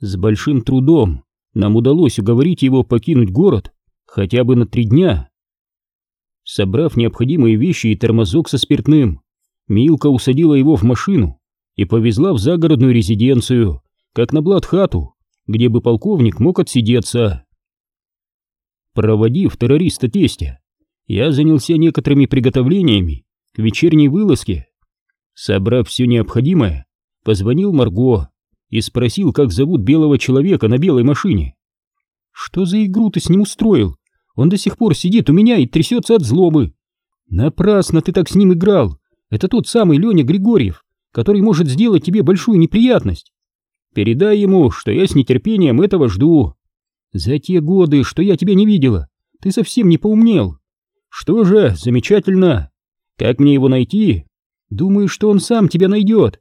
С большим трудом нам удалось уговорить его покинуть город хотя бы на три дня. Собрав необходимые вещи и тормозок со спиртным, Милка усадила его в машину и повезла в загородную резиденцию, как на блатхату, где бы полковник мог отсидеться. Проводив террориста тестя, я занялся некоторыми приготовлениями к вечерней вылазке. Собрав все необходимое, позвонил Марго и спросил, как зовут белого человека на белой машине. «Что за игру ты с ним устроил? Он до сих пор сидит у меня и трясется от злобы. Напрасно ты так с ним играл. Это тот самый Леня Григорьев, который может сделать тебе большую неприятность. Передай ему, что я с нетерпением этого жду. За те годы, что я тебя не видела, ты совсем не поумнел. Что же, замечательно. Как мне его найти? Думаю, что он сам тебя найдет.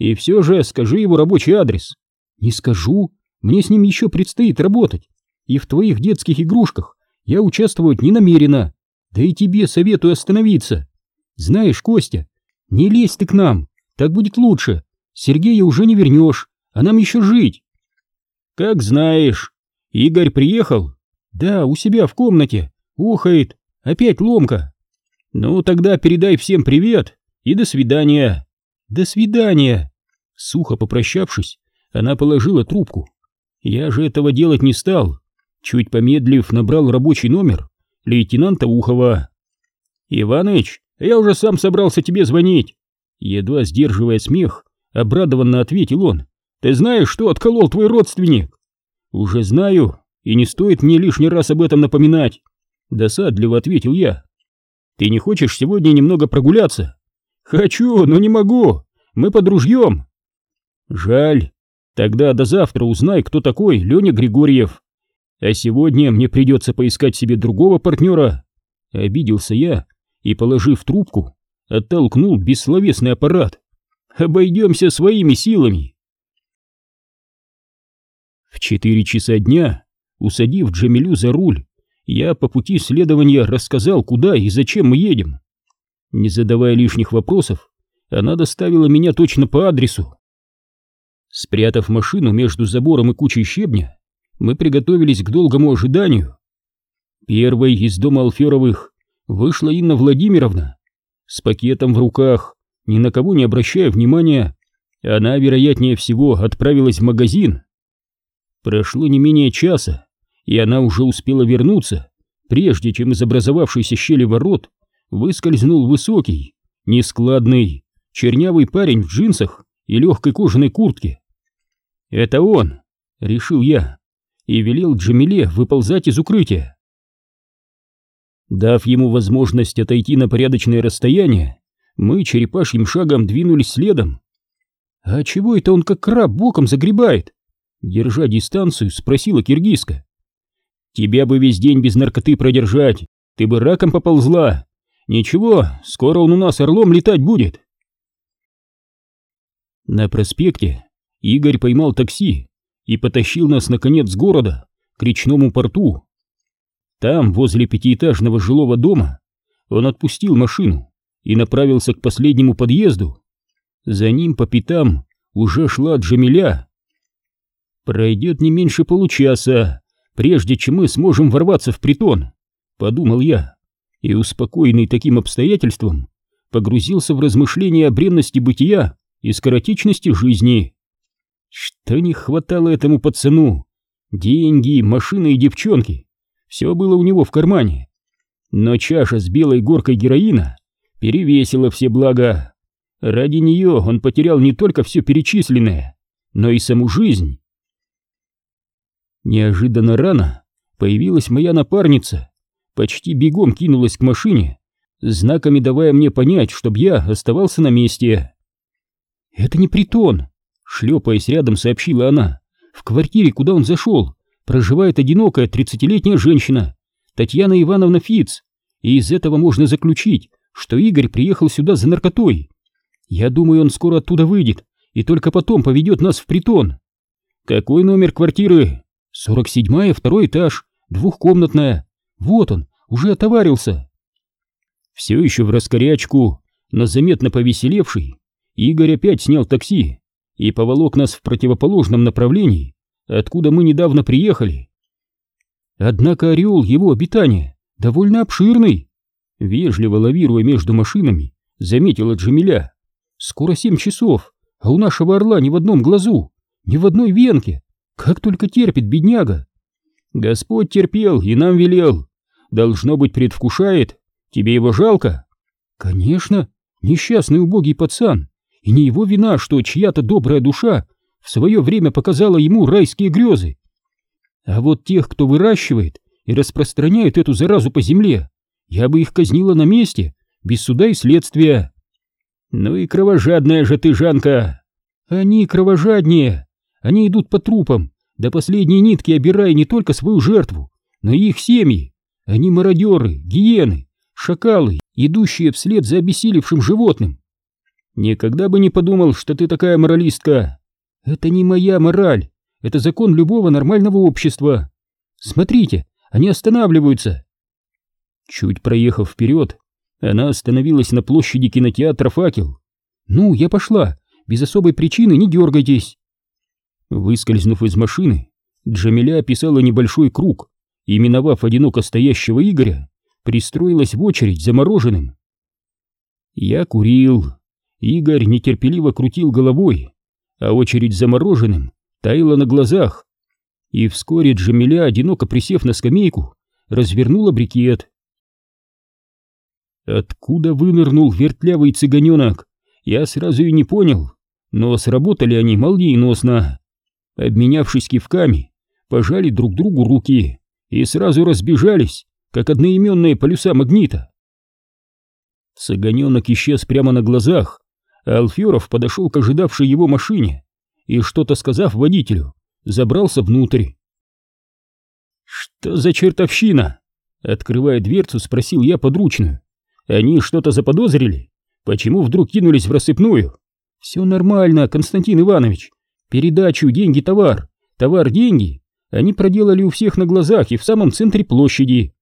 И все же скажи его рабочий адрес. Не скажу, мне с ним еще предстоит работать. И в твоих детских игрушках я участвовать не намерена. Да и тебе советую остановиться. Знаешь, Костя, не лезь ты к нам, так будет лучше. Сергея уже не вернешь, а нам еще жить. Как знаешь. Игорь приехал? Да, у себя в комнате. Ухает. Опять ломка. Ну, тогда передай всем привет и до свидания. До свидания. Сухо попрощавшись, она положила трубку. Я же этого делать не стал. Чуть помедлив, набрал рабочий номер лейтенанта Ухова. «Иваныч, я уже сам собрался тебе звонить!» Едва сдерживая смех, обрадованно ответил он. «Ты знаешь, что отколол твой родственник?» «Уже знаю, и не стоит мне лишний раз об этом напоминать!» Досадливо ответил я. «Ты не хочешь сегодня немного прогуляться?» «Хочу, но не могу! Мы под ружьем!» «Жаль. Тогда до завтра узнай, кто такой Леня Григорьев. А сегодня мне придется поискать себе другого партнера. Обиделся я и, положив трубку, оттолкнул бессловесный аппарат. Обойдемся своими силами. В четыре часа дня, усадив Джамилю за руль, я по пути следования рассказал, куда и зачем мы едем. Не задавая лишних вопросов, она доставила меня точно по адресу. Спрятав машину между забором и кучей щебня, мы приготовились к долгому ожиданию. Первой из дома Алферовых вышла Инна Владимировна. С пакетом в руках, ни на кого не обращая внимания, она, вероятнее всего, отправилась в магазин. Прошло не менее часа, и она уже успела вернуться, прежде чем из образовавшейся щели ворот выскользнул высокий, нескладный, чернявый парень в джинсах и легкой кожаной куртке. «Это он!» — решил я и велел Джамиле выползать из укрытия. Дав ему возможность отойти на порядочное расстояние, мы черепашьим шагом двинулись следом. «А чего это он как краб боком загребает?» Держа дистанцию, спросила киргизка. «Тебя бы весь день без наркоты продержать, ты бы раком поползла. Ничего, скоро он у нас орлом летать будет». На проспекте Игорь поймал такси и потащил нас, наконец, с города к речному порту. Там, возле пятиэтажного жилого дома, он отпустил машину и направился к последнему подъезду. За ним по пятам уже шла Джамиля. «Пройдет не меньше получаса, прежде чем мы сможем ворваться в притон», — подумал я, и, успокоенный таким обстоятельством, погрузился в размышления о бренности бытия и скоротечности жизни. Что не хватало этому пацану? Деньги, машины и девчонки. Все было у него в кармане. Но чаша с белой горкой героина перевесила все блага. Ради нее он потерял не только все перечисленное, но и саму жизнь. Неожиданно рано появилась моя напарница, почти бегом кинулась к машине, знаками давая мне понять, чтобы я оставался на месте. «Это не притон», Шлепаясь рядом, сообщила она. В квартире, куда он зашел, проживает одинокая тридцатилетняя женщина, Татьяна Ивановна Фиц, и из этого можно заключить, что Игорь приехал сюда за наркотой. Я думаю, он скоро оттуда выйдет и только потом поведет нас в притон. Какой номер квартиры? Сорок седьмая, второй этаж, двухкомнатная. Вот он, уже отоварился. Все еще в раскорячку, но заметно повеселевший, Игорь опять снял такси и поволок нас в противоположном направлении откуда мы недавно приехали. Однако ореол его обитания довольно обширный. Вежливо лавируя между машинами, заметила Джамиля. Скоро семь часов, а у нашего орла ни в одном глазу, ни в одной венке. Как только терпит бедняга. Господь терпел и нам велел. Должно быть, предвкушает. Тебе его жалко? Конечно, несчастный убогий пацан. И не его вина, что чья-то добрая душа в свое время показала ему райские грезы. А вот тех, кто выращивает и распространяет эту заразу по земле, я бы их казнила на месте, без суда и следствия. Ну и кровожадная же ты, Жанка. Они кровожаднее. Они идут по трупам, до последней нитки обирая не только свою жертву, но и их семьи. Они мародеры, гиены, шакалы, идущие вслед за обессилевшим животным. Никогда бы не подумал, что ты такая моралистка. Это не моя мораль, это закон любого нормального общества. Смотрите, они останавливаются. Чуть проехав вперед, она остановилась на площади кинотеатра «Факел». «Ну, я пошла. Без особой причины не дергайтесь». Выскользнув из машины, Джамиля описала небольшой круг и, миновав одиноко стоящего Игоря, пристроилась в очередь замороженным. Я курил. Игорь нетерпеливо крутил головой, а очередь замороженным таяла на глазах. И вскоре Джамиля, одиноко присев на скамейку, развернула брикет. Откуда вынырнул вертлявый цыганенок, я сразу и не понял, но сработали они молниеносно. Обменявшись кивками, пожали друг другу руки и сразу разбежались, как одноименные полюса магнита. Цыганенок исчез прямо на глазах, а Алферов подошел к ожидавшей его машине и, что-то сказав водителю, забрался внутрь. «Что за чертовщина?» Открывая дверцу, спросил я подручную. «Они что-то заподозрили? Почему вдруг кинулись в рассыпную?» «Все нормально, Константин Иванович. Передачу «Деньги-товар», «Товар-деньги» они проделали у всех на глазах и в самом центре площади.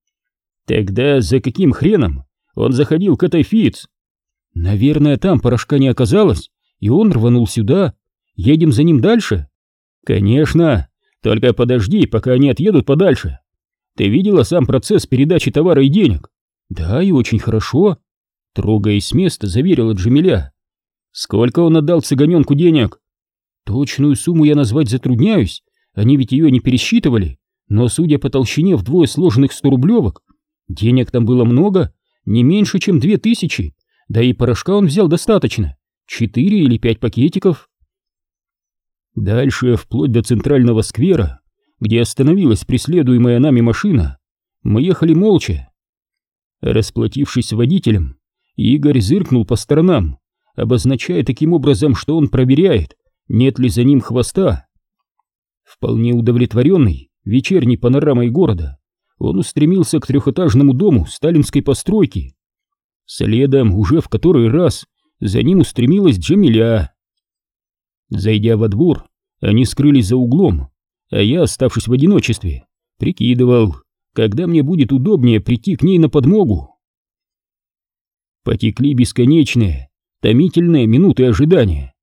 Тогда за каким хреном он заходил к этой Фиц? Наверное, там порошка не оказалось, и он рванул сюда. Едем за ним дальше? Конечно, только подожди, пока они отъедут подальше. Ты видела сам процесс передачи товара и денег? Да, и очень хорошо. Трогаясь с места, заверила Джамиля. Сколько он отдал цыганенку денег? Точную сумму я назвать затрудняюсь, они ведь ее не пересчитывали, но судя по толщине вдвое сложенных сто-рублевок, Денег там было много, не меньше, чем две тысячи, да и порошка он взял достаточно, четыре или пять пакетиков. Дальше, вплоть до центрального сквера, где остановилась преследуемая нами машина, мы ехали молча. Расплатившись водителем, Игорь зыркнул по сторонам, обозначая таким образом, что он проверяет, нет ли за ним хвоста. Вполне удовлетворенный вечерней панорамой города, он устремился к трехэтажному дому сталинской постройки. Следом, уже в который раз, за ним устремилась Джамиля. Зайдя во двор, они скрылись за углом, а я, оставшись в одиночестве, прикидывал, когда мне будет удобнее прийти к ней на подмогу. Потекли бесконечные, томительные минуты ожидания.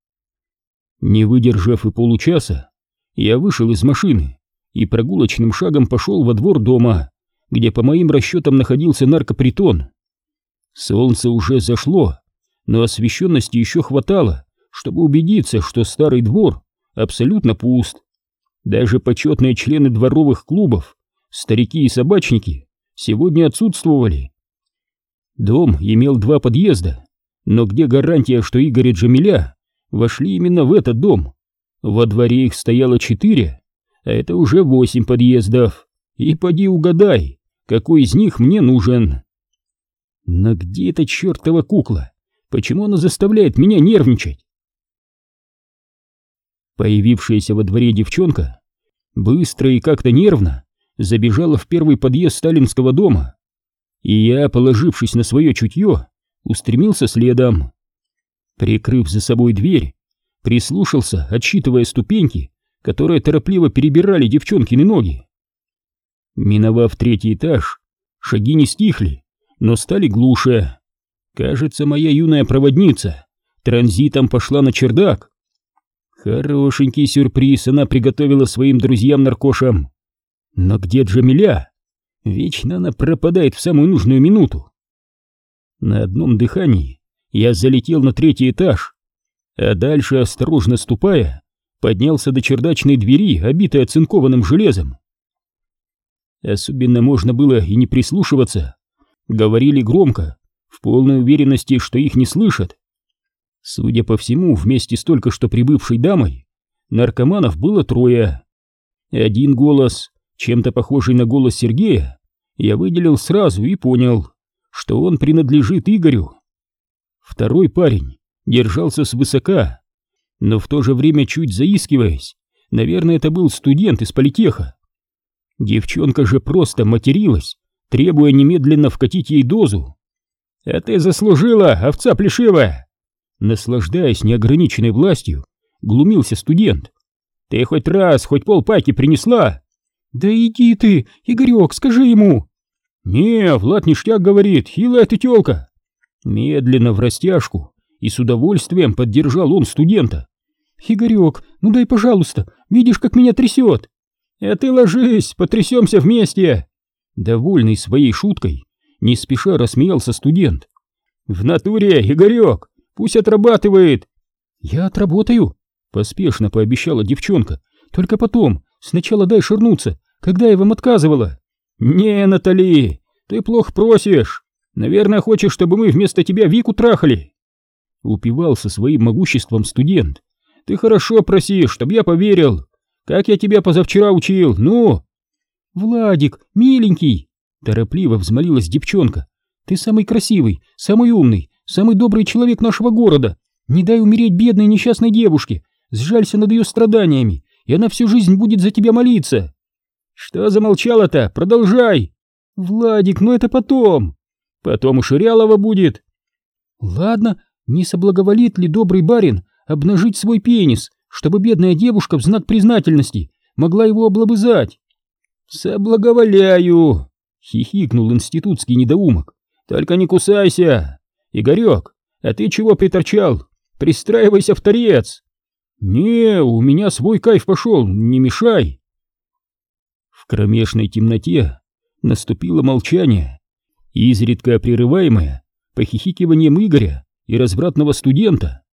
Не выдержав и получаса, я вышел из машины и прогулочным шагом пошел во двор дома, где по моим расчетам находился наркопритон. Солнце уже зашло, но освещенности еще хватало, чтобы убедиться, что старый двор абсолютно пуст. Даже почетные члены дворовых клубов, старики и собачники, сегодня отсутствовали. Дом имел два подъезда, но где гарантия, что Игорь и Джамиля вошли именно в этот дом? Во дворе их стояло четыре, а это уже восемь подъездов. И поди угадай, какой из них мне нужен. Но где эта чертова кукла? Почему она заставляет меня нервничать? Появившаяся во дворе девчонка быстро и как-то нервно забежала в первый подъезд сталинского дома, и я, положившись на свое чутье, устремился следом. Прикрыв за собой дверь, прислушался, отсчитывая ступеньки, которые торопливо перебирали девчонкины ноги. Миновав третий этаж, шаги не стихли, но стали глуше. Кажется, моя юная проводница транзитом пошла на чердак. Хорошенький сюрприз она приготовила своим друзьям-наркошам. Но где Джамиля? Вечно она пропадает в самую нужную минуту. На одном дыхании я залетел на третий этаж, а дальше, осторожно ступая, поднялся до чердачной двери, обитой оцинкованным железом. Особенно можно было и не прислушиваться. Говорили громко, в полной уверенности, что их не слышат. Судя по всему, вместе с только что прибывшей дамой, наркоманов было трое. Один голос, чем-то похожий на голос Сергея, я выделил сразу и понял, что он принадлежит Игорю. Второй парень держался свысока, но в то же время чуть заискиваясь, наверное, это был студент из политеха. Девчонка же просто материлась, требуя немедленно вкатить ей дозу. «А ты заслужила, овца плешивая!» Наслаждаясь неограниченной властью, глумился студент. «Ты хоть раз, хоть полпаки принесла?» «Да иди ты, Игорек, скажи ему!» «Не, Влад ништяк говорит, хилая ты тёлка!» Медленно, в растяжку, и с удовольствием поддержал он студента. «Игорек, ну дай, пожалуйста, видишь, как меня трясет!» «А ты ложись, потрясемся вместе!» Довольный своей шуткой, не спеша рассмеялся студент. «В натуре, Игорек, Пусть отрабатывает. Я отработаю, поспешно пообещала девчонка. Только потом, сначала дай ширнуться, когда я вам отказывала. Не, Натали, ты плохо просишь. Наверное, хочешь, чтобы мы вместо тебя Вику трахали. Упивался своим могуществом студент. Ты хорошо просишь, чтобы я поверил. Как я тебя позавчера учил, ну? Владик, миленький, торопливо взмолилась девчонка. Ты самый красивый, самый умный, самый добрый человек нашего города. Не дай умереть бедной несчастной девушке, сжалься над ее страданиями, и она всю жизнь будет за тебя молиться. Что замолчала-то? Продолжай. Владик, ну это потом. Потом у Ширялова будет. Ладно, не соблаговолит ли добрый барин обнажить свой пенис, чтобы бедная девушка в знак признательности могла его облобызать? Соблаговоляю, хихикнул институтский недоумок. Только не кусайся. «Игорек, а ты чего приторчал? Пристраивайся в торец!» «Не, у меня свой кайф пошел, не мешай!» В кромешной темноте наступило молчание, изредка прерываемое похихикиванием Игоря и развратного студента.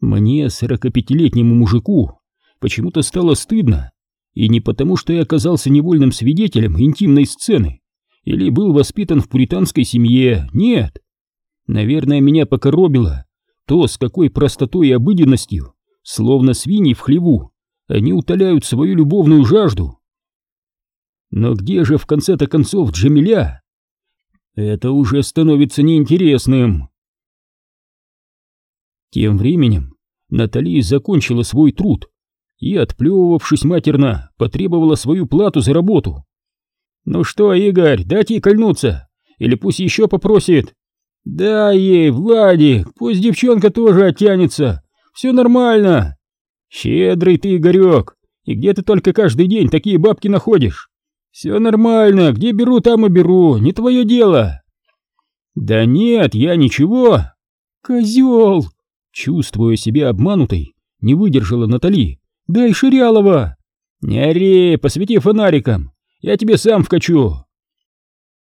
Мне, сорокапятилетнему мужику, почему-то стало стыдно, и не потому, что я оказался невольным свидетелем интимной сцены или был воспитан в пуританской семье, нет. Наверное, меня покоробило то, с какой простотой и обыденностью, словно свиньи в хлеву, они утоляют свою любовную жажду. Но где же в конце-то концов Джамиля? Это уже становится неинтересным. Тем временем Натали закончила свой труд и, отплевывавшись матерно, потребовала свою плату за работу. «Ну что, Игорь, дать ей кольнуться? Или пусть еще попросит?» «Да ей, Владик, пусть девчонка тоже оттянется. Все нормально. Щедрый ты, Игорек, и где ты только каждый день такие бабки находишь? Все нормально, где беру, там и беру, не твое дело». «Да нет, я ничего». «Козел!» Чувствуя себя обманутой, не выдержала Натали. «Дай Ширялова!» «Не ори, посвети фонариком, я тебе сам вкачу!»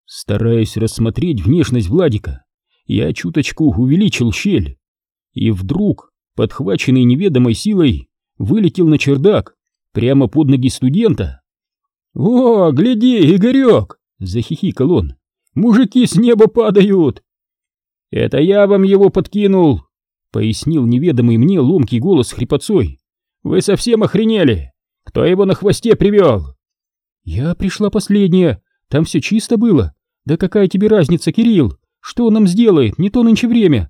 Стараясь рассмотреть внешность Владика, я чуточку увеличил щель, и вдруг, подхваченный неведомой силой, вылетел на чердак, прямо под ноги студента. «О, гляди, Игорек!» — захихикал он. «Мужики с неба падают!» «Это я вам его подкинул!» — пояснил неведомый мне ломкий голос хрипотцой. «Вы совсем охренели! Кто его на хвосте привел?» «Я пришла последняя, там все чисто было. Да какая тебе разница, Кирилл? Что он нам сделает? Не то нынче время.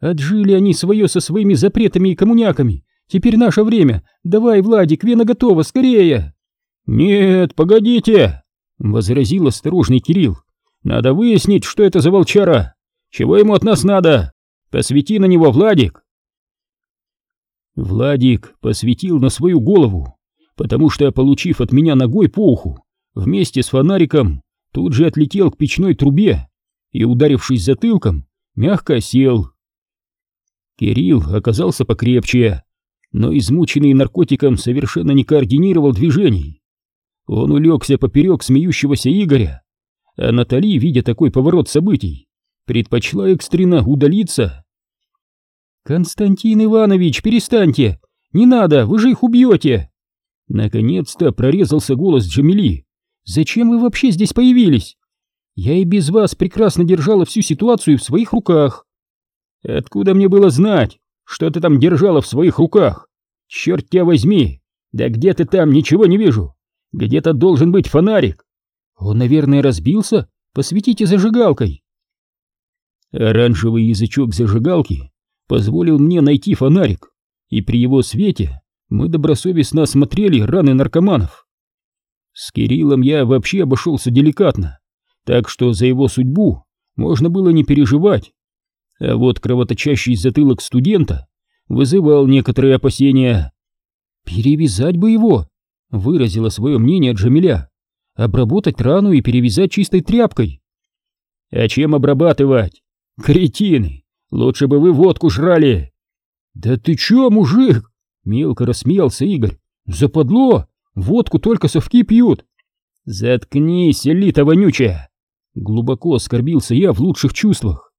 Отжили они свое со своими запретами и коммуняками. Теперь наше время. Давай, Владик, вена готова, скорее. Нет, погодите, возразил осторожный Кирилл. Надо выяснить, что это за волчара. Чего ему от нас надо? Посвети на него, Владик. Владик посветил на свою голову, потому что, получив от меня ногой по уху, вместе с фонариком тут же отлетел к печной трубе и, ударившись затылком, мягко сел. Кирилл оказался покрепче. но измученный наркотиком совершенно не координировал движений. Он улегся поперек смеющегося Игоря, а Натали, видя такой поворот событий, предпочла экстренно удалиться. «Константин Иванович, перестаньте! Не надо, вы же их убьете!» Наконец-то прорезался голос Джамили. «Зачем вы вообще здесь появились? Я и без вас прекрасно держала всю ситуацию в своих руках». «Откуда мне было знать, что ты там держала в своих руках? Черт тебя возьми! Да где ты там, ничего не вижу! Где-то должен быть фонарик!» «Он, наверное, разбился? Посветите зажигалкой!» Оранжевый язычок зажигалки позволил мне найти фонарик, и при его свете мы добросовестно осмотрели раны наркоманов. С Кириллом я вообще обошелся деликатно, так что за его судьбу можно было не переживать. А вот кровоточащий затылок студента вызывал некоторые опасения. «Перевязать бы его!» — выразила свое мнение Джамиля. «Обработать рану и перевязать чистой тряпкой». «А чем обрабатывать? Кретины! Лучше бы вы водку жрали!» «Да ты чё, мужик?» Мелко рассмеялся Игорь. Западло! Водку только совки пьют. Заткнись, элита вонючая! Глубоко оскорбился я в лучших чувствах.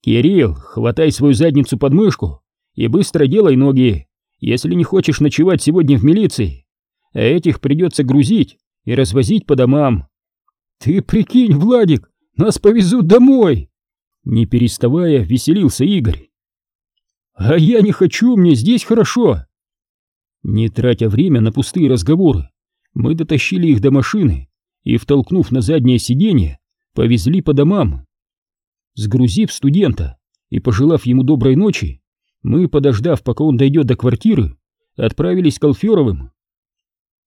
Кирилл, хватай свою задницу под мышку и быстро делай ноги, если не хочешь ночевать сегодня в милиции. А этих придется грузить и развозить по домам. Ты прикинь, Владик, нас повезут домой! Не переставая, веселился Игорь. «А я не хочу, мне здесь хорошо!» Не тратя время на пустые разговоры, мы дотащили их до машины и, втолкнув на заднее сиденье, повезли по домам. Сгрузив студента и пожелав ему доброй ночи, мы, подождав, пока он дойдет до квартиры, отправились к Алферовым.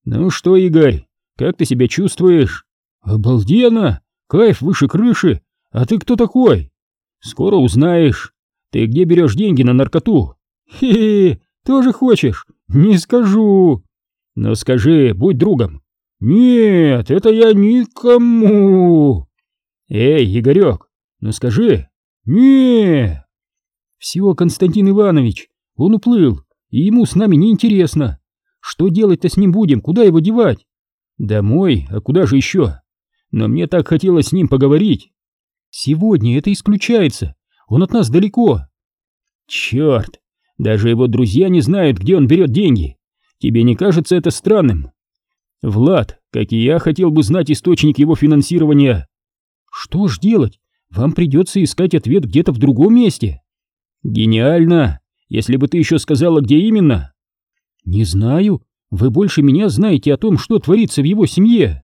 «Ну что, Игорь, как ты себя чувствуешь?» «Обалденно! Кайф выше крыши! А ты кто такой?» «Скоро узнаешь. Ты где берешь деньги на наркоту? Хе-хе, тоже хочешь? Не скажу. Но скажи, будь другом. Нет, это я никому. Эй, Игорек, ну скажи. Не. Все, Константин Иванович, он уплыл, и ему с нами не интересно. Что делать-то с ним будем? Куда его девать? Домой, а куда же еще? Но мне так хотелось с ним поговорить. Сегодня это исключается. Он от нас далеко. Черт, даже его друзья не знают, где он берет деньги. Тебе не кажется это странным? Влад, как и я, хотел бы знать источник его финансирования. Что ж делать? Вам придется искать ответ где-то в другом месте. Гениально! Если бы ты еще сказала, где именно. Не знаю. Вы больше меня знаете о том, что творится в его семье.